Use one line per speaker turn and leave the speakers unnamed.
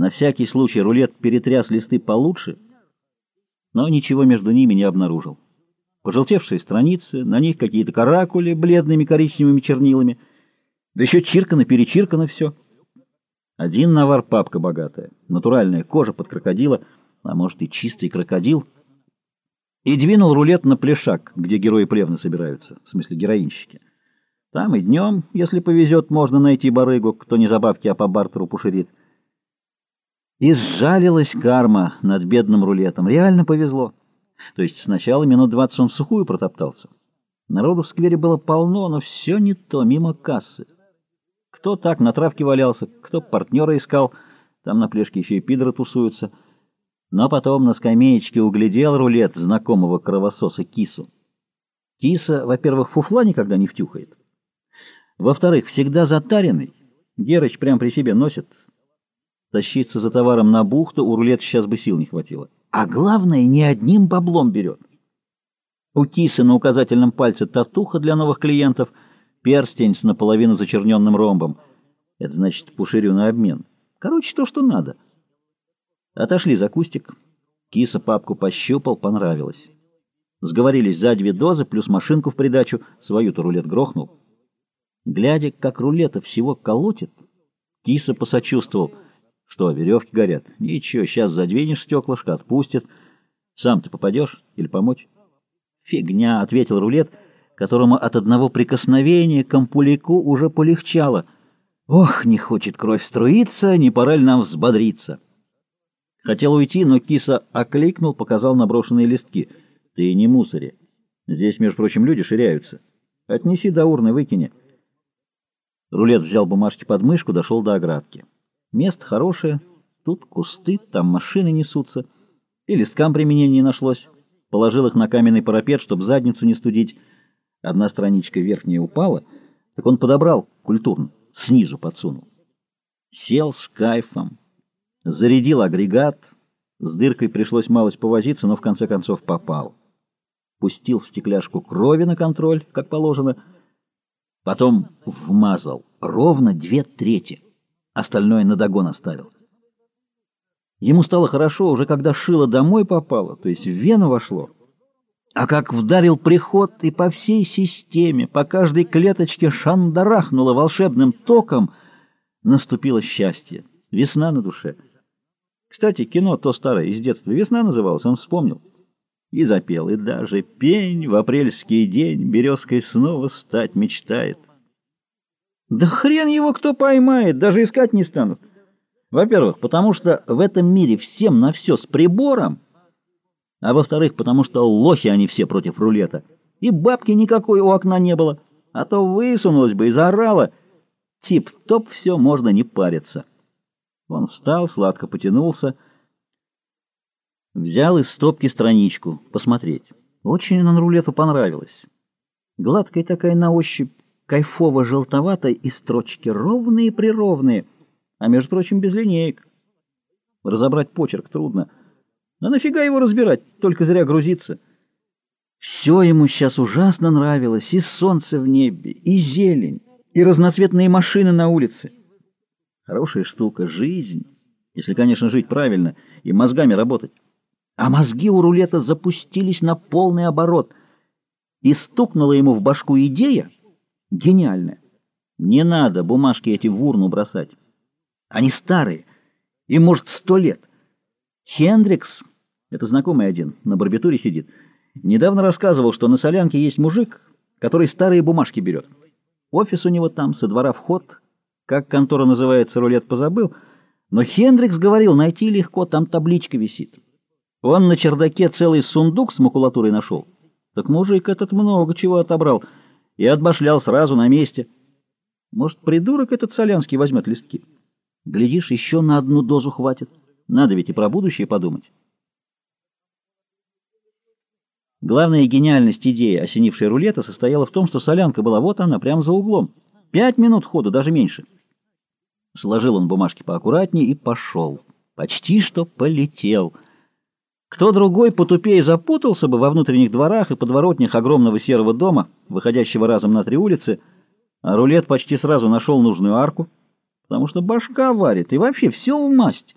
На всякий случай рулет перетряс листы получше, но ничего между ними не обнаружил. Пожелтевшие страницы, на них какие-то каракули бледными коричневыми чернилами, да еще чиркано-перечиркано все. Один навар папка богатая, натуральная кожа под крокодила, а может и чистый крокодил, и двинул рулет на плешак, где герои плевны собираются, в смысле героинщики. Там и днем, если повезет, можно найти барыгу, кто не за бабки, а по бартеру пушерит. И сжалилась карма над бедным рулетом. Реально повезло. То есть сначала минут двадцать он в сухую протоптался. Народу в сквере было полно, но все не то, мимо кассы. Кто так на травке валялся, кто партнера искал, там на плешке еще и пидоры тусуются. Но потом на скамеечке углядел рулет знакомого кровососа Кису. Киса, во-первых, фуфла никогда не втюхает. Во-вторых, всегда затаренный. Герыч прям при себе носит. Тащиться за товаром на бухту у рулета сейчас бы сил не хватило. А главное, не одним баблом берет. У кисы на указательном пальце татуха для новых клиентов, перстень с наполовину зачерненным ромбом. Это значит пуширю на обмен. Короче, то, что надо. Отошли за кустик. Киса папку пощупал, понравилось. Сговорились за две дозы, плюс машинку в придачу, свою-то рулет грохнул. Глядя, как рулета всего колотит, киса посочувствовал, что веревки горят. Ничего, сейчас задвинешь стеклышко, отпустит. Сам ты попадешь или помочь? Фигня, — ответил рулет, которому от одного прикосновения к ампулику уже полегчало. Ох, не хочет кровь струиться, не пора ли нам взбодриться? Хотел уйти, но киса окликнул, показал наброшенные листки. Ты не мусори. Здесь, между прочим, люди ширяются. Отнеси до урны, выкини. Рулет взял бумажки под мышку, дошел до оградки. Место хорошее, тут кусты, там машины несутся. И листкам применения не нашлось. Положил их на каменный парапет, чтобы задницу не студить. Одна страничка верхняя упала, так он подобрал культурно, снизу подсунул. Сел с кайфом, зарядил агрегат, с дыркой пришлось малость повозиться, но в конце концов попал. Пустил в стекляшку крови на контроль, как положено, Потом вмазал ровно две трети. Остальное на догон оставил. Ему стало хорошо уже когда шило домой попало, то есть в вену вошло. А как вдарил приход и по всей системе, по каждой клеточке шандарахнуло волшебным током, наступило счастье. Весна на душе. Кстати, кино то старое из детства «Весна» называлось, он вспомнил. И запел, и даже пень в апрельский день березкой снова стать мечтает. Да хрен его кто поймает, даже искать не станут. Во-первых, потому что в этом мире всем на все с прибором, а во-вторых, потому что лохи они все против рулета. И бабки никакой у окна не было, а то высунулась бы и заорала. Тип-топ все, можно не париться. Он встал, сладко потянулся, Взял из стопки страничку, посмотреть. Очень она рулету понравилась. Гладкая такая на ощупь, кайфово-желтоватая, и строчки ровные-прировные, а, между прочим, без линеек. Разобрать почерк трудно. А нафига его разбирать, только зря грузиться. Все ему сейчас ужасно нравилось, и солнце в небе, и зелень, и разноцветные машины на улице. Хорошая штука — жизнь, если, конечно, жить правильно и мозгами работать а мозги у рулета запустились на полный оборот, и стукнула ему в башку идея гениальная. Не надо бумажки эти в урну бросать. Они старые, им, может, сто лет. Хендрикс, это знакомый один, на барбитуре сидит, недавно рассказывал, что на солянке есть мужик, который старые бумажки берет. Офис у него там, со двора вход, как контора называется, рулет позабыл, но Хендрикс говорил, найти легко, там табличка висит. Он на чердаке целый сундук с макулатурой нашел. Так мужик этот много чего отобрал и отбашлял сразу на месте. Может, придурок этот Солянский возьмет листки? Глядишь, еще на одну дозу хватит. Надо ведь и про будущее подумать. Главная гениальность идеи, осенившей рулета, состояла в том, что солянка была вот она, прямо за углом. Пять минут хода, даже меньше. Сложил он бумажки поаккуратнее и пошел. Почти что полетел — кто другой потупее запутался бы во внутренних дворах и подворотнях огромного серого дома, выходящего разом на три улицы, а рулет почти сразу нашел нужную арку, потому что башка варит, и вообще все в масть.